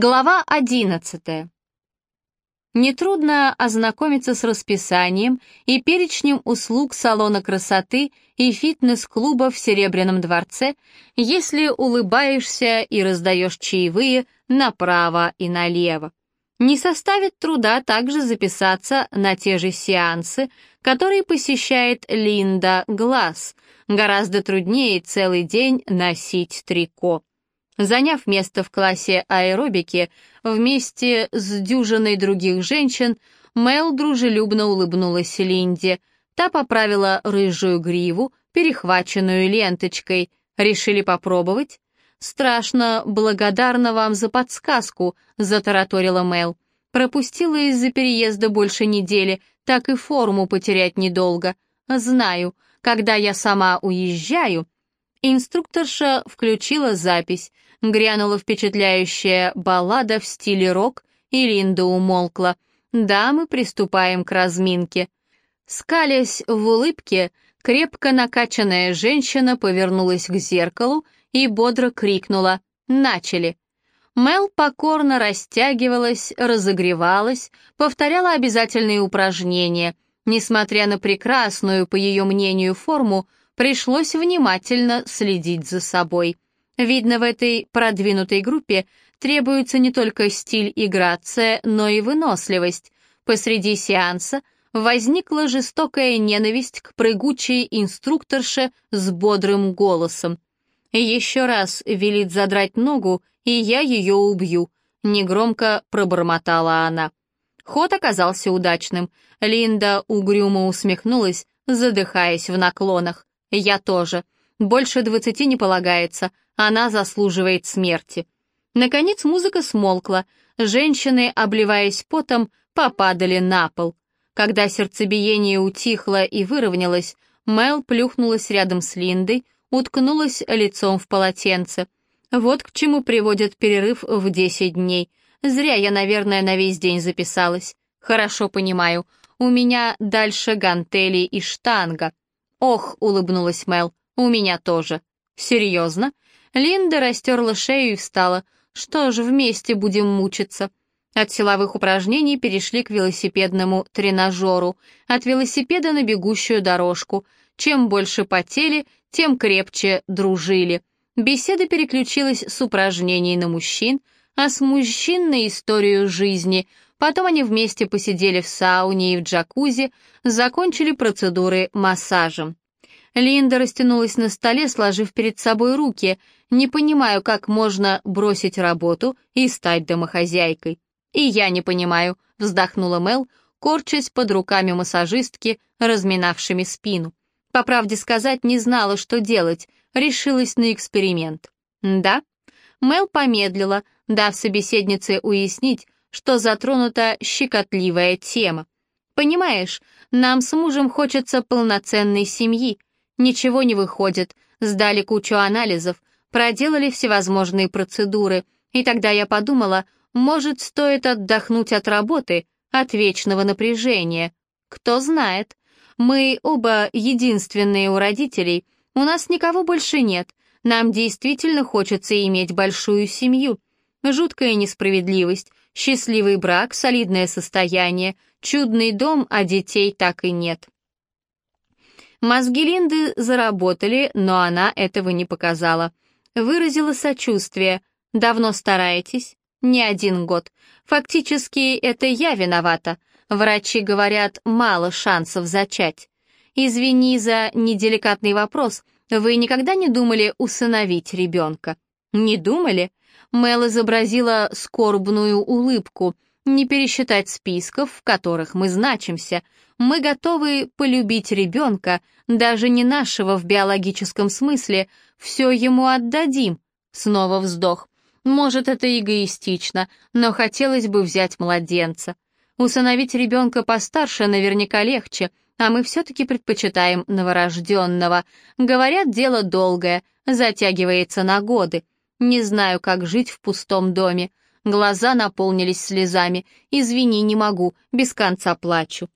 Глава 11. Нетрудно ознакомиться с расписанием и перечнем услуг салона красоты и фитнес-клуба в Серебряном дворце, если улыбаешься и раздаешь чаевые направо и налево. Не составит труда также записаться на те же сеансы, которые посещает Линда Глаз. Гораздо труднее целый день носить трико. Заняв место в классе аэробики вместе с дюжиной других женщин, Мел дружелюбно улыбнулась Линде. Та поправила рыжую гриву, перехваченную ленточкой. «Решили попробовать?» «Страшно благодарна вам за подсказку», — затараторила Мел. «Пропустила из-за переезда больше недели, так и форму потерять недолго. Знаю, когда я сама уезжаю...» Инструкторша включила запись — Грянула впечатляющая баллада в стиле рок, и Линда умолкла. «Да, мы приступаем к разминке». Скалясь в улыбке, крепко накачанная женщина повернулась к зеркалу и бодро крикнула «Начали!». Мел покорно растягивалась, разогревалась, повторяла обязательные упражнения. Несмотря на прекрасную, по ее мнению, форму, пришлось внимательно следить за собой. Видно, в этой продвинутой группе требуется не только стиль и грация, но и выносливость. Посреди сеанса возникла жестокая ненависть к прыгучей инструкторше с бодрым голосом. «Еще раз велит задрать ногу, и я ее убью», — негромко пробормотала она. Ход оказался удачным. Линда угрюмо усмехнулась, задыхаясь в наклонах. «Я тоже. Больше двадцати не полагается, она заслуживает смерти. Наконец музыка смолкла, женщины, обливаясь потом, попадали на пол. Когда сердцебиение утихло и выровнялось, Мел плюхнулась рядом с Линдой, уткнулась лицом в полотенце. Вот к чему приводит перерыв в десять дней. Зря я, наверное, на весь день записалась. Хорошо понимаю, у меня дальше гантели и штанга. Ох, улыбнулась Мел, у меня тоже. Серьезно? Линда растерла шею и встала. Что ж, вместе будем мучиться. От силовых упражнений перешли к велосипедному тренажеру, от велосипеда на бегущую дорожку. Чем больше потели, тем крепче дружили. Беседа переключилась с упражнений на мужчин, а с мужчин на историю жизни. Потом они вместе посидели в сауне и в джакузи, закончили процедуры массажем. Линда растянулась на столе, сложив перед собой руки. «Не понимаю, как можно бросить работу и стать домохозяйкой». «И я не понимаю», — вздохнула Мел, корчась под руками массажистки, разминавшими спину. По правде сказать, не знала, что делать, решилась на эксперимент. «Да?» Мел помедлила, дав собеседнице уяснить, что затронута щекотливая тема. «Понимаешь, нам с мужем хочется полноценной семьи, Ничего не выходит, сдали кучу анализов, проделали всевозможные процедуры, и тогда я подумала, может, стоит отдохнуть от работы, от вечного напряжения. Кто знает. Мы оба единственные у родителей, у нас никого больше нет, нам действительно хочется иметь большую семью. Жуткая несправедливость, счастливый брак, солидное состояние, чудный дом, а детей так и нет. Мозги Линды заработали, но она этого не показала. Выразила сочувствие. «Давно стараетесь?» «Не один год. Фактически, это я виновата. Врачи говорят, мало шансов зачать. Извини за неделикатный вопрос. Вы никогда не думали усыновить ребенка?» «Не думали?» Мел изобразила скорбную улыбку. «Не пересчитать списков, в которых мы значимся. Мы готовы полюбить ребенка, даже не нашего в биологическом смысле, все ему отдадим. Снова вздох. Может, это эгоистично, но хотелось бы взять младенца. Усыновить ребенка постарше наверняка легче, а мы все-таки предпочитаем новорожденного. Говорят, дело долгое, затягивается на годы. Не знаю, как жить в пустом доме. Глаза наполнились слезами. Извини, не могу, без конца плачу.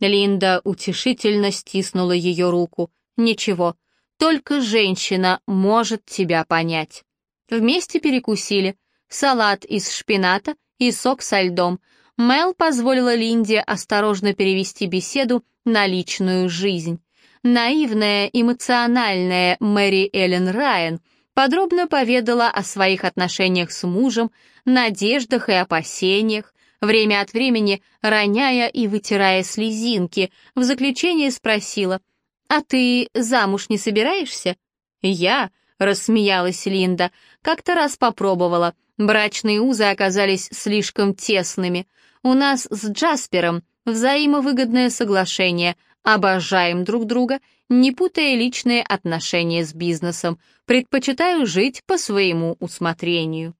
Линда утешительно стиснула ее руку. «Ничего, только женщина может тебя понять». Вместе перекусили. салат из шпината и сок со льдом. Мел позволила Линде осторожно перевести беседу на личную жизнь. Наивная, эмоциональная Мэри Эллен Райан подробно поведала о своих отношениях с мужем, надеждах и опасениях, время от времени роняя и вытирая слезинки, в заключение спросила, «А ты замуж не собираешься?» «Я?» — рассмеялась Линда. «Как-то раз попробовала. Брачные узы оказались слишком тесными. У нас с Джаспером взаимовыгодное соглашение. Обожаем друг друга, не путая личные отношения с бизнесом. Предпочитаю жить по своему усмотрению».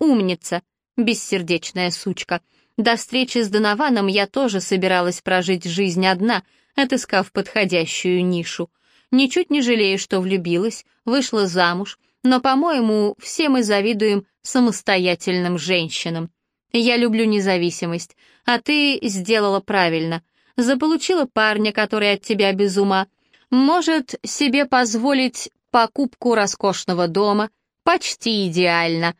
«Умница!» бессердечная сучка. До встречи с Донованом я тоже собиралась прожить жизнь одна, отыскав подходящую нишу. Ничуть не жалею, что влюбилась, вышла замуж, но, по-моему, все мы завидуем самостоятельным женщинам. Я люблю независимость, а ты сделала правильно. Заполучила парня, который от тебя без ума. Может себе позволить покупку роскошного дома. Почти идеально.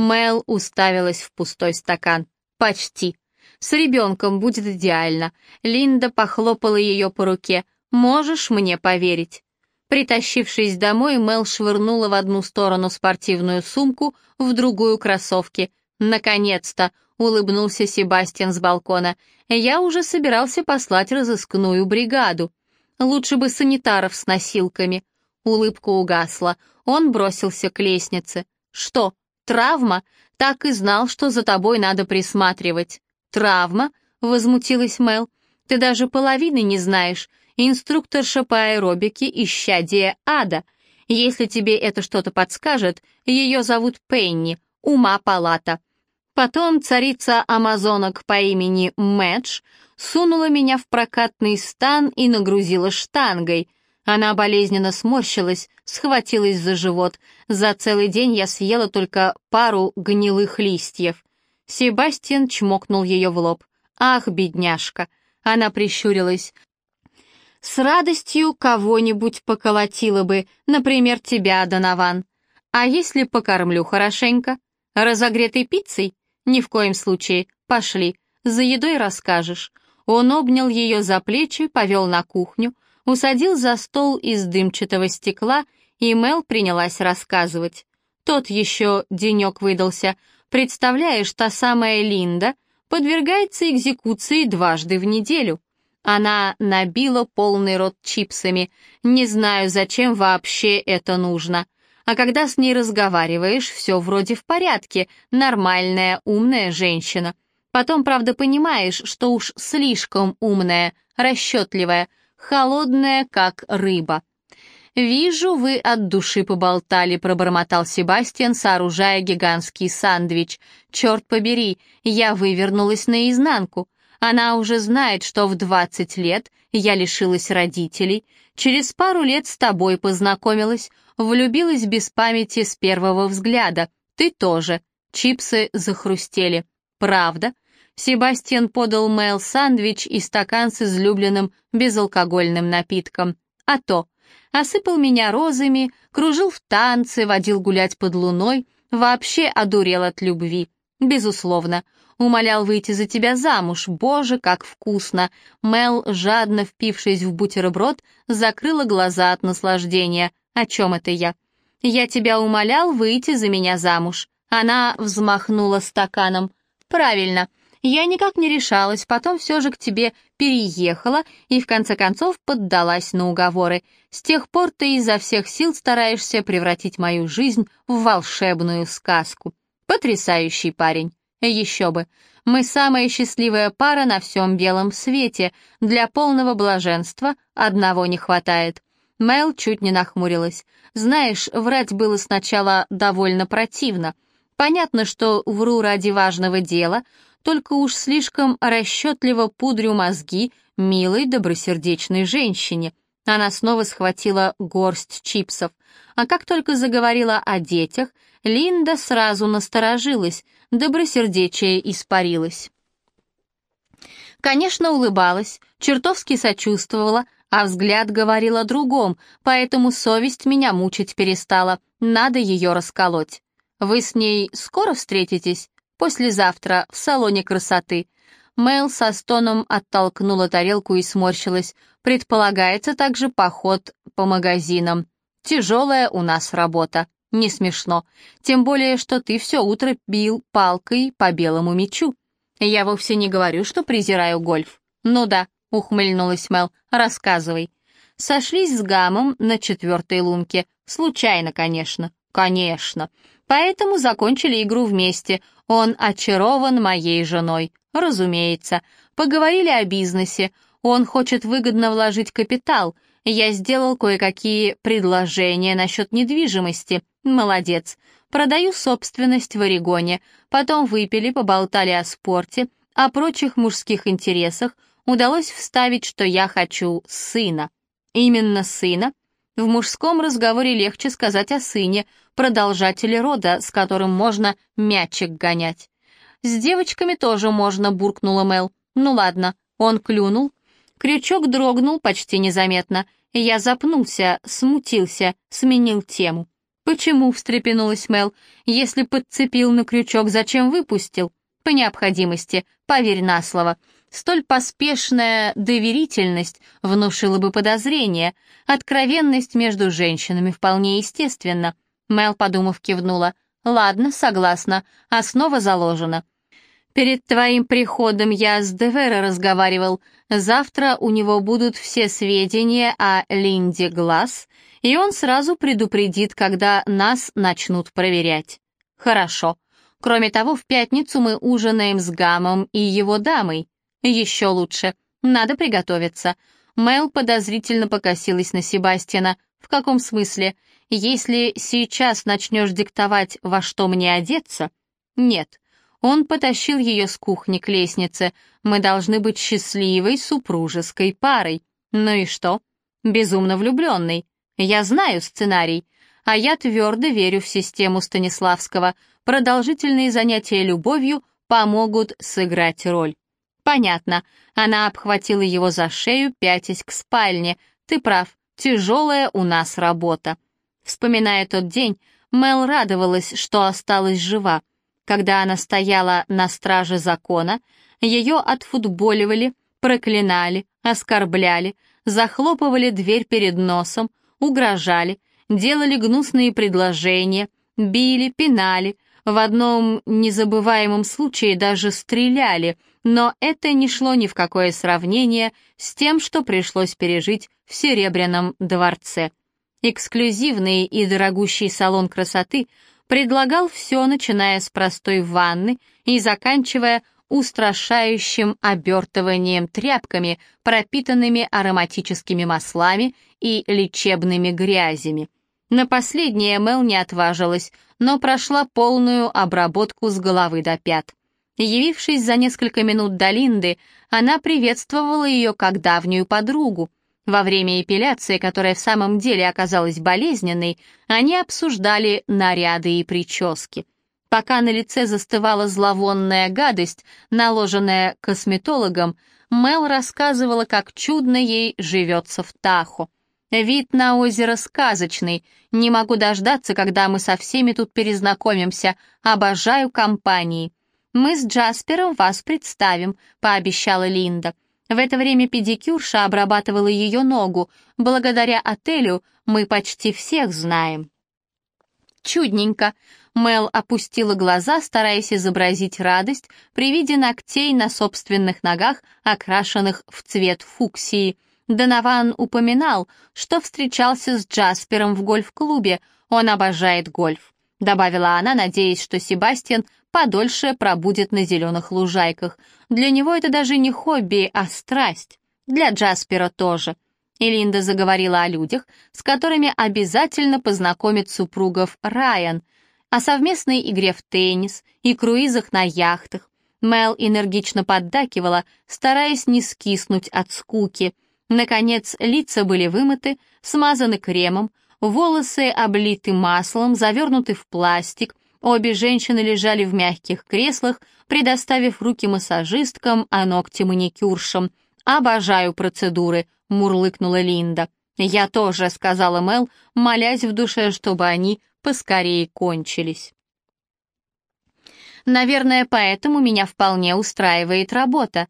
Мэл уставилась в пустой стакан. «Почти. С ребенком будет идеально». Линда похлопала ее по руке. «Можешь мне поверить?» Притащившись домой, Мэл швырнула в одну сторону спортивную сумку, в другую кроссовки. «Наконец-то!» — улыбнулся Себастьян с балкона. «Я уже собирался послать разыскную бригаду. Лучше бы санитаров с носилками». Улыбка угасла. Он бросился к лестнице. «Что, «Травма? Так и знал, что за тобой надо присматривать». «Травма?» — возмутилась Мел. «Ты даже половины не знаешь. Инструкторша по аэробике — исчадие ада. Если тебе это что-то подскажет, ее зовут Пенни, ума палата». Потом царица амазонок по имени Мэдж сунула меня в прокатный стан и нагрузила штангой — она болезненно сморщилась, схватилась за живот. За целый день я съела только пару гнилых листьев. Себастьян чмокнул ее в лоб. «Ах, бедняжка!» Она прищурилась. «С радостью кого-нибудь поколотила бы, например, тебя, Донован. А если покормлю хорошенько? Разогретой пиццей? Ни в коем случае. Пошли, за едой расскажешь». Он обнял ее за плечи, повел на кухню, усадил за стол из дымчатого стекла, и Мел принялась рассказывать. Тот еще денек выдался. Представляешь, та самая Линда подвергается экзекуции дважды в неделю. Она набила полный рот чипсами. Не знаю, зачем вообще это нужно. А когда с ней разговариваешь, все вроде в порядке, нормальная, умная женщина. Потом, правда, понимаешь, что уж слишком умная, расчетливая, холодная, как рыба. «Вижу, вы от души поболтали», — пробормотал Себастьян, сооружая гигантский сандвич. «Черт побери, я вывернулась наизнанку. Она уже знает, что в двадцать лет я лишилась родителей, через пару лет с тобой познакомилась, влюбилась без памяти с первого взгляда. Ты тоже». Чипсы захрустели. «Правда?» Себастьян подал Мэл сандвич и стакан с излюбленным безалкогольным напитком. А то, осыпал меня розами, кружил в танцы, водил гулять под луной, вообще одурел от любви. Безусловно, умолял выйти за тебя замуж, боже, как вкусно. Мел, жадно впившись в бутерброд, закрыла глаза от наслаждения. О чем это я? Я тебя умолял выйти за меня замуж. Она взмахнула стаканом. Правильно, я никак не решалась, потом все же к тебе переехала и в конце концов поддалась на уговоры. С тех пор ты изо всех сил стараешься превратить мою жизнь в волшебную сказку. Потрясающий парень. Еще бы. Мы самая счастливая пара на всем белом свете. Для полного блаженства одного не хватает. Мэл чуть не нахмурилась. Знаешь, врать было сначала довольно противно. Понятно, что вру ради важного дела, только уж слишком расчетливо пудрю мозги милой добросердечной женщине. Она снова схватила горсть чипсов. А как только заговорила о детях, Линда сразу насторожилась, добросердечие испарилось. Конечно, улыбалась, чертовски сочувствовала, а взгляд говорил о другом, поэтому совесть меня мучить перестала, надо ее расколоть. Вы с ней скоро встретитесь? Послезавтра, в салоне красоты». Мэл со стоном оттолкнула тарелку и сморщилась. «Предполагается также поход по магазинам. Тяжелая у нас работа. Не смешно. Тем более, что ты все утро бил палкой по белому мячу. Я вовсе не говорю, что презираю гольф. Ну да, ухмыльнулась Мел, рассказывай. Сошлись с Гамом на четвертой лунке. Случайно, конечно. Конечно. Поэтому закончили игру вместе. Он очарован моей женой. Разумеется. Поговорили о бизнесе. Он хочет выгодно вложить капитал. Я сделал кое-какие предложения насчет недвижимости. Молодец. Продаю собственность в Орегоне. Потом выпили, поболтали о спорте, о прочих мужских интересах. Удалось вставить, что я хочу сына. Именно сына. В мужском разговоре легче сказать о сыне, продолжателе рода, с которым можно мячик гонять. «С девочками тоже можно», — буркнула Мел. «Ну ладно». Он клюнул. Крючок дрогнул почти незаметно. Я запнулся, смутился, сменил тему. «Почему?» — встрепенулась Мел. «Если подцепил на крючок, зачем выпустил?» «По необходимости, поверь на слово». Столь поспешная доверительность внушила бы подозрение. Откровенность между женщинами вполне естественна. Мел, подумав, кивнула. «Ладно, согласна. Основа заложена. Перед твоим приходом я с Девера разговаривал. Завтра у него будут все сведения о Линде Глаз, и он сразу предупредит, когда нас начнут проверять. Хорошо. Кроме того, в пятницу мы ужинаем с Гамом и его дамой. Еще лучше. Надо приготовиться. Мэл подозрительно покосилась на Себастьяна. В каком смысле? Если сейчас начнешь диктовать, во что мне одеться? Нет. Он потащил ее с кухни к лестнице. Мы должны быть счастливой супружеской парой. Ну и что? Безумно влюбленный. Я знаю сценарий. А я твердо верю в систему Станиславского. Продолжительные занятия любовью помогут сыграть роль. Понятно. Она обхватила его за шею, пятясь к спальне. Ты прав, тяжелая у нас работа. Вспоминая тот день, Мел радовалась, что осталась жива. Когда она стояла на страже закона, ее отфутболивали, проклинали, оскорбляли, захлопывали дверь перед носом, угрожали, делали гнусные предложения, били, пинали, в одном незабываемом случае даже стреляли, но это не шло ни в какое сравнение с тем, что пришлось пережить в Серебряном дворце. Эксклюзивный и дорогущий салон красоты предлагал все, начиная с простой ванны и заканчивая устрашающим обертыванием тряпками, пропитанными ароматическими маслами и лечебными грязями. На последнее Мел не отважилась, но прошла полную обработку с головы до пят. Явившись за несколько минут до Линды, она приветствовала ее как давнюю подругу, во время эпиляции, которая в самом деле оказалась болезненной, они обсуждали наряды и прически. Пока на лице застывала зловонная гадость, наложенная косметологом, Мел рассказывала, как чудно ей живется в Тахо. Вид на озеро сказочный. Не могу дождаться, когда мы со всеми тут перезнакомимся. Обожаю компании. Мы с Джаспером вас представим, пообещала Линда. В это время педикюрша обрабатывала ее ногу. Благодаря отелю мы почти всех знаем. Чудненько. Мел опустила глаза, стараясь изобразить радость при виде ногтей на собственных ногах, окрашенных в цвет фуксии. Донован упоминал, что встречался с Джаспером в гольф-клубе. Он обожает гольф. Добавила она, надеясь, что Себастьян подольше пробудет на зеленых лужайках. Для него это даже не хобби, а страсть. Для Джаспера тоже. И Линда заговорила о людях, с которыми обязательно познакомит супругов Райан, о совместной игре в теннис и круизах на яхтах. Мел энергично поддакивала, стараясь не скиснуть от скуки. Наконец, лица были вымыты, смазаны кремом, волосы облиты маслом, завернуты в пластик, Обе женщины лежали в мягких креслах, предоставив руки массажисткам, а ногти маникюршам. «Обожаю процедуры», — мурлыкнула Линда. «Я тоже», — сказала Мел, молясь в душе, чтобы они поскорее кончились. Наверное, поэтому меня вполне устраивает работа.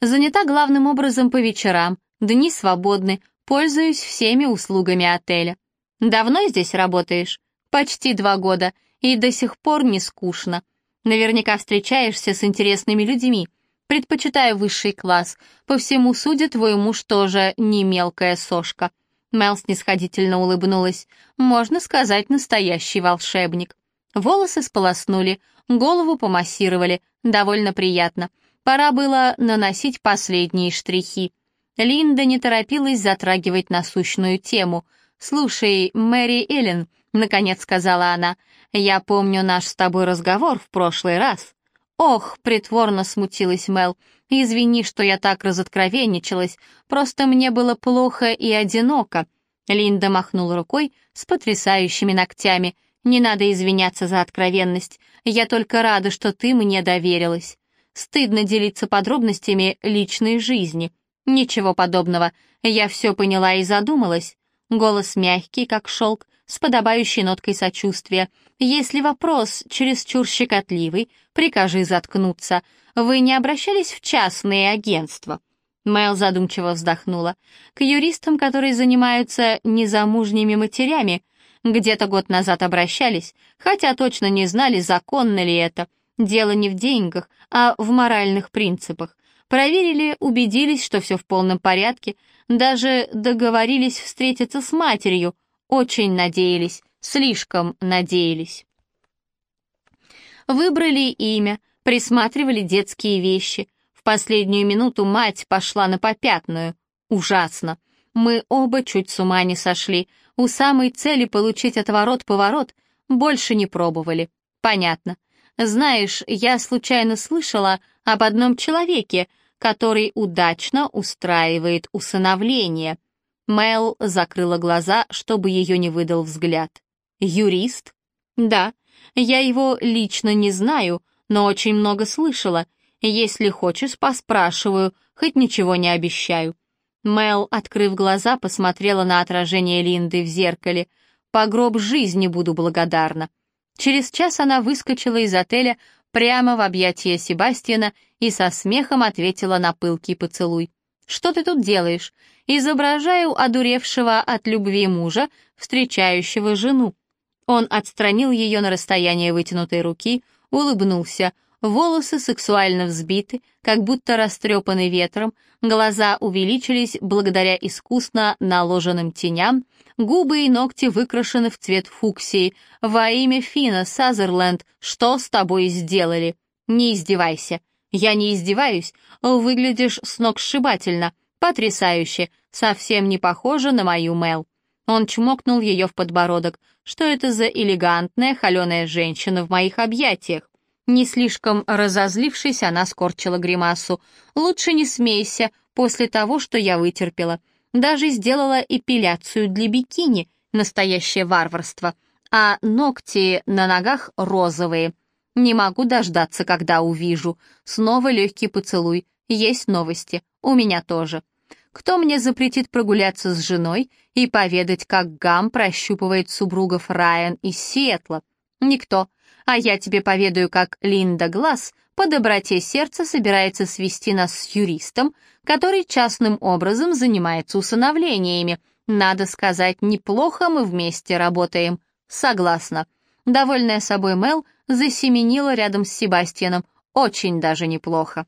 Занята главным образом по вечерам, дни свободны, пользуюсь всеми услугами отеля. Давно здесь работаешь? Почти два года, и до сих пор не скучно. Наверняка встречаешься с интересными людьми. Предпочитаю высший класс. По всему судя, твой муж тоже не мелкая сошка. Мел снисходительно улыбнулась. Можно сказать, настоящий волшебник. Волосы сполоснули, голову помассировали. Довольно приятно. Пора было наносить последние штрихи. Линда не торопилась затрагивать насущную тему. «Слушай, Мэри Эллен», — наконец сказала она, — «я помню наш с тобой разговор в прошлый раз». «Ох», — притворно смутилась Мел, — «извини, что я так разоткровенничалась, просто мне было плохо и одиноко». Линда махнула рукой с потрясающими ногтями. «Не надо извиняться за откровенность, я только рада, что ты мне доверилась. Стыдно делиться подробностями личной жизни». «Ничего подобного. Я все поняла и задумалась». Голос мягкий, как шелк, с подобающей ноткой сочувствия. «Если вопрос чересчур щекотливый, прикажи заткнуться. Вы не обращались в частные агентства?» Мэл задумчиво вздохнула. «К юристам, которые занимаются незамужними матерями, где-то год назад обращались, хотя точно не знали, законно ли это. Дело не в деньгах, а в моральных принципах. Проверили, убедились, что все в полном порядке, даже договорились встретиться с матерью, очень надеялись, слишком надеялись. Выбрали имя, присматривали детские вещи. В последнюю минуту мать пошла на попятную. Ужасно. Мы оба чуть с ума не сошли. У самой цели получить отворот-поворот больше не пробовали. Понятно. Знаешь, я случайно слышала об одном человеке, который удачно устраивает усыновление. Мэл закрыла глаза, чтобы ее не выдал взгляд. «Юрист?» «Да, я его лично не знаю, но очень много слышала. Если хочешь, поспрашиваю, хоть ничего не обещаю». Мэл, открыв глаза, посмотрела на отражение Линды в зеркале. «По гроб жизни буду благодарна». Через час она выскочила из отеля прямо в объятия Себастьяна и со смехом ответила на пылкий поцелуй. «Что ты тут делаешь? Изображаю одуревшего от любви мужа, встречающего жену». Он отстранил ее на расстояние вытянутой руки, улыбнулся. Волосы сексуально взбиты, как будто растрепаны ветром, глаза увеличились благодаря искусно наложенным теням, Губы и ногти выкрашены в цвет фуксии. Во имя Фина, Сазерленд, что с тобой сделали? Не издевайся. Я не издеваюсь. Выглядишь сногсшибательно. Потрясающе. Совсем не похоже на мою Мел. Он чмокнул ее в подбородок. Что это за элегантная, холеная женщина в моих объятиях? Не слишком разозлившись, она скорчила гримасу. «Лучше не смейся после того, что я вытерпела. Даже сделала эпиляцию для бикини, настоящее варварство. А ногти на ногах розовые. Не могу дождаться, когда увижу. Снова легкий поцелуй. Есть новости. У меня тоже. Кто мне запретит прогуляться с женой и поведать, как Гам прощупывает супругов Райан из Сиэтла? Никто. А я тебе поведаю, как Линда Глаз по доброте сердца собирается свести нас с юристом, который частным образом занимается усыновлениями. Надо сказать, неплохо мы вместе работаем. Согласна. Довольная собой Мел засеменила рядом с Себастьяном. Очень даже неплохо.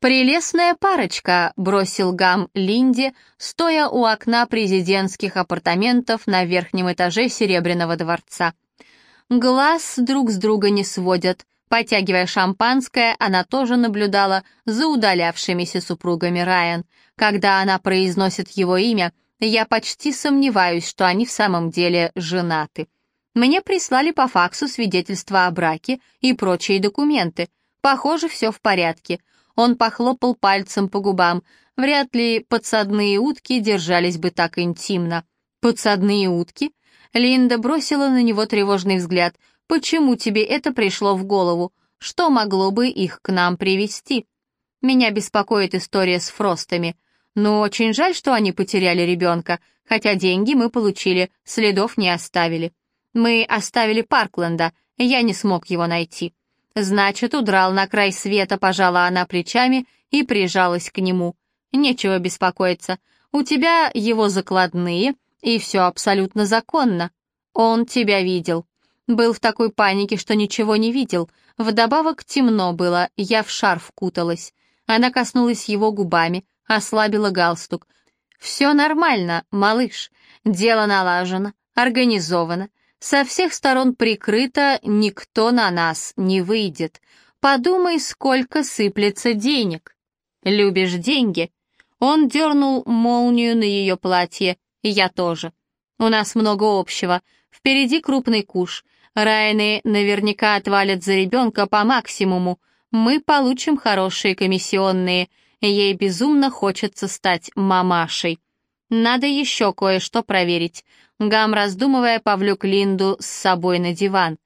«Прелестная парочка», — бросил Гам Линде, стоя у окна президентских апартаментов на верхнем этаже Серебряного дворца. Глаз друг с друга не сводят. Потягивая шампанское, она тоже наблюдала за удалявшимися супругами Райан. Когда она произносит его имя, я почти сомневаюсь, что они в самом деле женаты. Мне прислали по факсу свидетельства о браке и прочие документы. Похоже, все в порядке. Он похлопал пальцем по губам. Вряд ли подсадные утки держались бы так интимно. Подсадные утки? Линда бросила на него тревожный взгляд. «Почему тебе это пришло в голову? Что могло бы их к нам привести?» «Меня беспокоит история с Фростами. Но очень жаль, что они потеряли ребенка, хотя деньги мы получили, следов не оставили. Мы оставили Паркленда, Я не смог его найти. Значит, удрал на край света, пожала она плечами и прижалась к нему. Нечего беспокоиться. У тебя его закладные, и все абсолютно законно. Он тебя видел. Был в такой панике, что ничего не видел. Вдобавок темно было, я в шарф куталась. Она коснулась его губами, ослабила галстук. «Все нормально, малыш. Дело налажено, организовано. Со всех сторон прикрыто, никто на нас не выйдет. Подумай, сколько сыплется денег. Любишь деньги?» Он дернул молнию на ее платье, я тоже. У нас много общего. Впереди крупный куш. Райны наверняка отвалят за ребенка по максимуму. Мы получим хорошие комиссионные. Ей безумно хочется стать мамашей. Надо еще кое-что проверить. Гам, раздумывая, повлек Линду с собой на диван.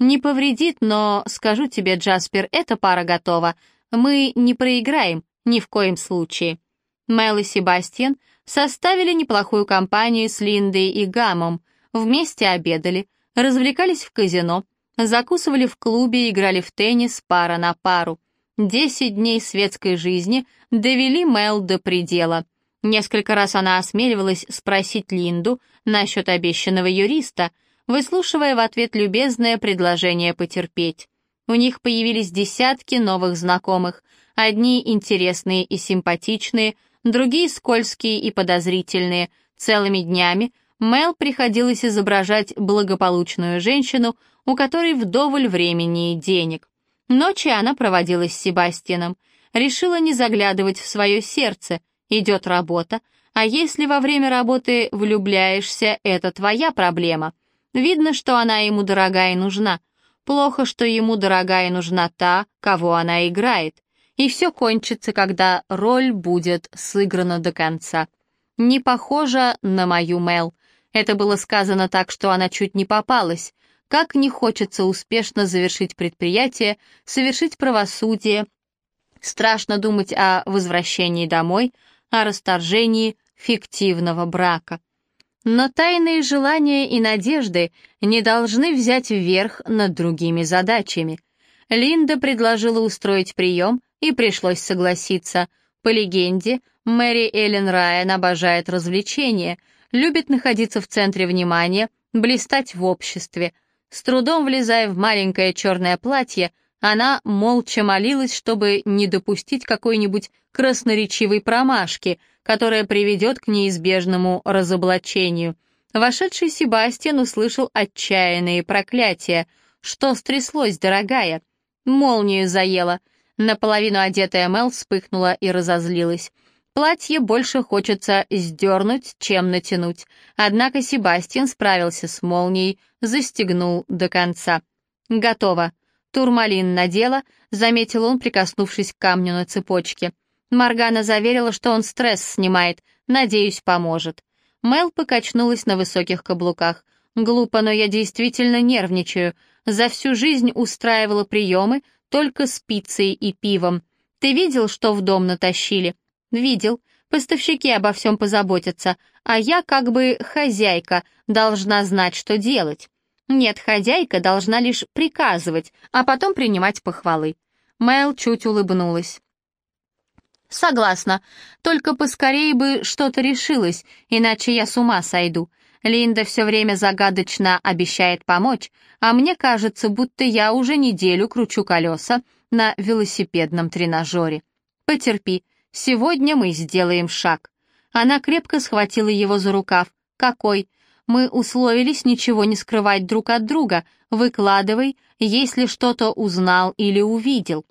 Не повредит, но, скажу тебе, Джаспер, эта пара готова. Мы не проиграем, ни в коем случае. Мел и Себастьян составили неплохую компанию с Линдой и Гамом, вместе обедали, развлекались в казино, закусывали в клубе играли в теннис пара на пару. Десять дней светской жизни довели Мел до предела. Несколько раз она осмеливалась спросить Линду насчет обещанного юриста, выслушивая в ответ любезное предложение потерпеть. У них появились десятки новых знакомых, одни интересные и симпатичные, другие скользкие и подозрительные. Целыми днями Мел приходилось изображать благополучную женщину, у которой вдоволь времени и денег. Ночи она проводила с Себастьяном, решила не заглядывать в свое сердце, идет работа, а если во время работы влюбляешься, это твоя проблема. Видно, что она ему дорога и нужна. Плохо, что ему дорога и нужна та, кого она играет и все кончится, когда роль будет сыграна до конца. Не похоже на мою Мел. Это было сказано так, что она чуть не попалась. Как не хочется успешно завершить предприятие, совершить правосудие. Страшно думать о возвращении домой, о расторжении фиктивного брака. Но тайные желания и надежды не должны взять вверх над другими задачами. Линда предложила устроить прием, и пришлось согласиться. По легенде, Мэри Эллен Райан обожает развлечения, любит находиться в центре внимания, блистать в обществе. С трудом влезая в маленькое черное платье, она молча молилась, чтобы не допустить какой-нибудь красноречивой промашки, которая приведет к неизбежному разоблачению. Вошедший Себастьян услышал отчаянные проклятия. «Что стряслось, дорогая?» «Молнию заело», Наполовину одетая Мел вспыхнула и разозлилась. Платье больше хочется сдернуть, чем натянуть. Однако Себастьян справился с молнией, застегнул до конца. «Готово». Турмалин надела, заметил он, прикоснувшись к камню на цепочке. Маргана заверила, что он стресс снимает, надеюсь, поможет. Мел покачнулась на высоких каблуках. «Глупо, но я действительно нервничаю. За всю жизнь устраивала приемы, только с пиццей и пивом. Ты видел, что в дом натащили? Видел. Поставщики обо всем позаботятся, а я как бы хозяйка, должна знать, что делать. Нет, хозяйка должна лишь приказывать, а потом принимать похвалы. Мэл чуть улыбнулась. Согласна, только поскорее бы что-то решилось, иначе я с ума сойду. Линда все время загадочно обещает помочь, а мне кажется, будто я уже неделю кручу колеса на велосипедном тренажере. Потерпи, сегодня мы сделаем шаг. Она крепко схватила его за рукав. Какой? Мы условились ничего не скрывать друг от друга. Выкладывай, если что-то узнал или увидел.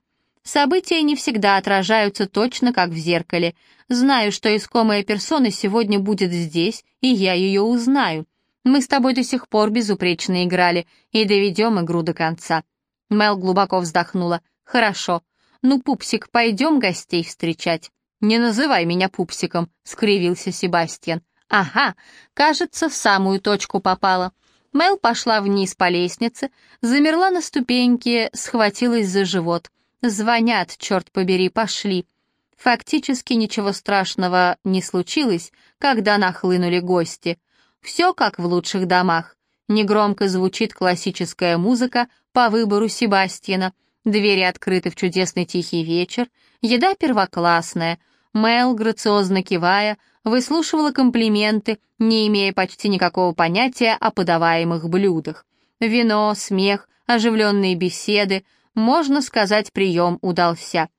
События не всегда отражаются точно, как в зеркале. Знаю, что искомая персона сегодня будет здесь, и я ее узнаю. Мы с тобой до сих пор безупречно играли и доведем игру до конца». Мел глубоко вздохнула. «Хорошо. Ну, Пупсик, пойдем гостей встречать». «Не называй меня Пупсиком», — скривился Себастьян. «Ага, кажется, в самую точку попала». Мел пошла вниз по лестнице, замерла на ступеньке, схватилась за живот — Звонят, черт побери, пошли. Фактически ничего страшного не случилось, когда нахлынули гости. Все как в лучших домах. Негромко звучит классическая музыка по выбору Себастьяна. Двери открыты в чудесный тихий вечер. Еда первоклассная. Мэл, грациозно кивая, выслушивала комплименты, не имея почти никакого понятия о подаваемых блюдах. Вино, смех, оживленные беседы, можно сказать, прием удался.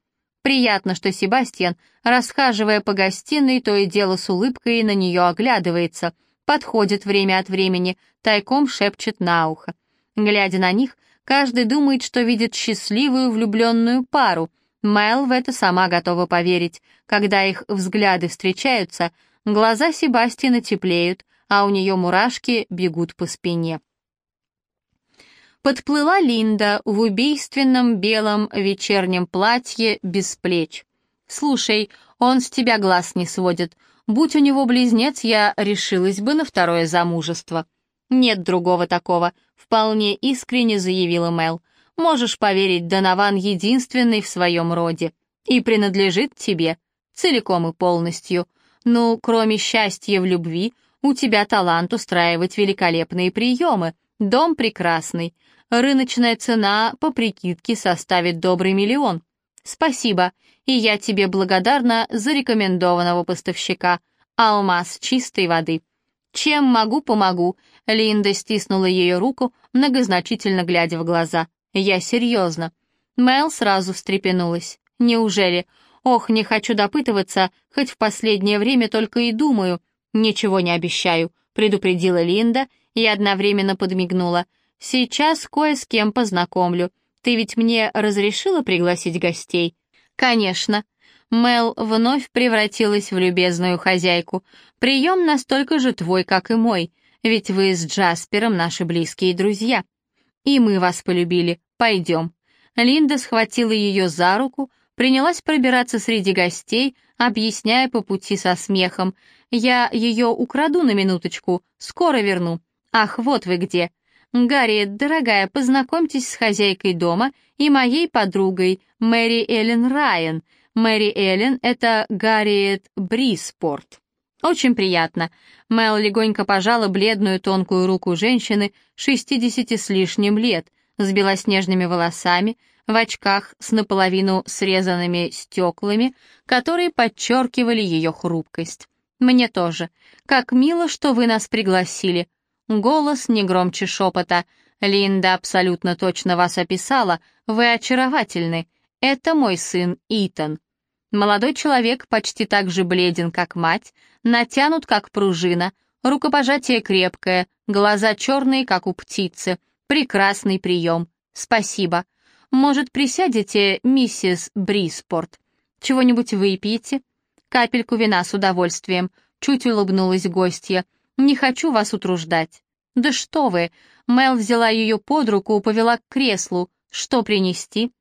Приятно, что Себастьян, расхаживая по гостиной, то и дело с улыбкой на нее оглядывается, подходит время от времени, тайком шепчет на ухо. Глядя на них, каждый думает, что видит счастливую влюбленную пару. Мэл в это сама готова поверить. Когда их взгляды встречаются, глаза Себастьяна теплеют, а у нее мурашки бегут по спине. Подплыла Линда в убийственном белом вечернем платье без плеч. «Слушай, он с тебя глаз не сводит. Будь у него близнец, я решилась бы на второе замужество». «Нет другого такого», — вполне искренне заявила Мел. «Можешь поверить, Донован единственный в своем роде и принадлежит тебе, целиком и полностью. Ну, кроме счастья в любви, у тебя талант устраивать великолепные приемы, дом прекрасный, Рыночная цена по прикидке составит добрый миллион. Спасибо, и я тебе благодарна за рекомендованного поставщика. Алмаз чистой воды. Чем могу, помогу. Линда стиснула ее руку, многозначительно глядя в глаза. Я серьезно. Мел сразу встрепенулась. Неужели? Ох, не хочу допытываться, хоть в последнее время только и думаю. Ничего не обещаю, предупредила Линда и одновременно подмигнула. Сейчас кое с кем познакомлю. Ты ведь мне разрешила пригласить гостей? Конечно. Мел вновь превратилась в любезную хозяйку. Прием настолько же твой, как и мой, ведь вы с Джаспером наши близкие друзья. И мы вас полюбили. Пойдем. Линда схватила ее за руку, принялась пробираться среди гостей, объясняя по пути со смехом. «Я ее украду на минуточку, скоро верну. Ах, вот вы где!» «Гарри, дорогая, познакомьтесь с хозяйкой дома и моей подругой Мэри Эллен Райан. Мэри Эллен — это Гарриет Бриспорт». «Очень приятно». Мэл легонько пожала бледную тонкую руку женщины шестидесяти с лишним лет, с белоснежными волосами, в очках с наполовину срезанными стеклами, которые подчеркивали ее хрупкость. «Мне тоже. Как мило, что вы нас пригласили. Голос не громче шепота. «Линда абсолютно точно вас описала. Вы очаровательны. Это мой сын Итан». Молодой человек почти так же бледен, как мать, натянут, как пружина, рукопожатие крепкое, глаза черные, как у птицы. Прекрасный прием. Спасибо. Может, присядете, миссис Бриспорт? Чего-нибудь выпьете? Капельку вина с удовольствием. Чуть улыбнулась гостья. Не хочу вас утруждать». «Да что вы!» Мел взяла ее под руку, повела к креслу. «Что принести?»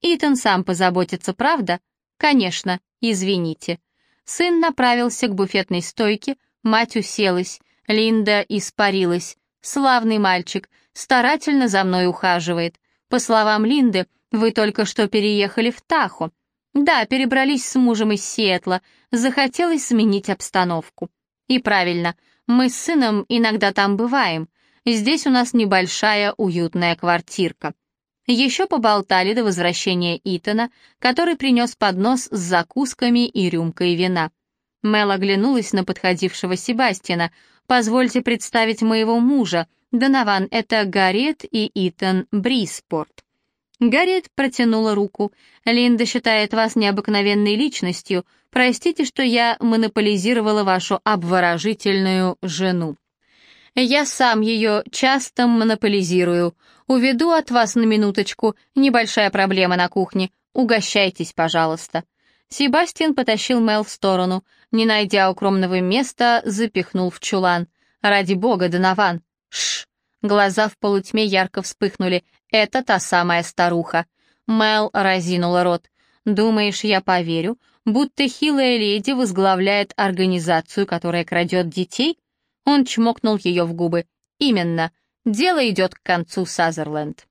«Итан сам позаботится, правда?» «Конечно, извините». Сын направился к буфетной стойке, мать уселась, Линда испарилась. «Славный мальчик, старательно за мной ухаживает. По словам Линды, вы только что переехали в Тахо. Да, перебрались с мужем из Сиэтла, захотелось сменить обстановку. И правильно, мы с сыном иногда там бываем. Здесь у нас небольшая уютная квартирка. Еще поболтали до возвращения Итана, который принес поднос с закусками и рюмкой вина. Мел оглянулась на подходившего Себастьяна. «Позвольте представить моего мужа. Донован, это Гарриет и Итан Бриспорт». Гарриет протянула руку. «Линда считает вас необыкновенной личностью. Простите, что я монополизировала вашу обворожительную жену. Я сам ее часто монополизирую. Уведу от вас на минуточку. Небольшая проблема на кухне. Угощайтесь, пожалуйста». Себастьян потащил Мел в сторону. Не найдя укромного места, запихнул в чулан. «Ради бога, Донован!» «Шш!» Глаза в полутьме ярко вспыхнули. «Это та самая старуха». Мел разинула рот. «Думаешь, я поверю, будто хилая леди возглавляет организацию, которая крадет детей?» Он чмокнул ее в губы. «Именно. Дело идет к концу, Сазерленд».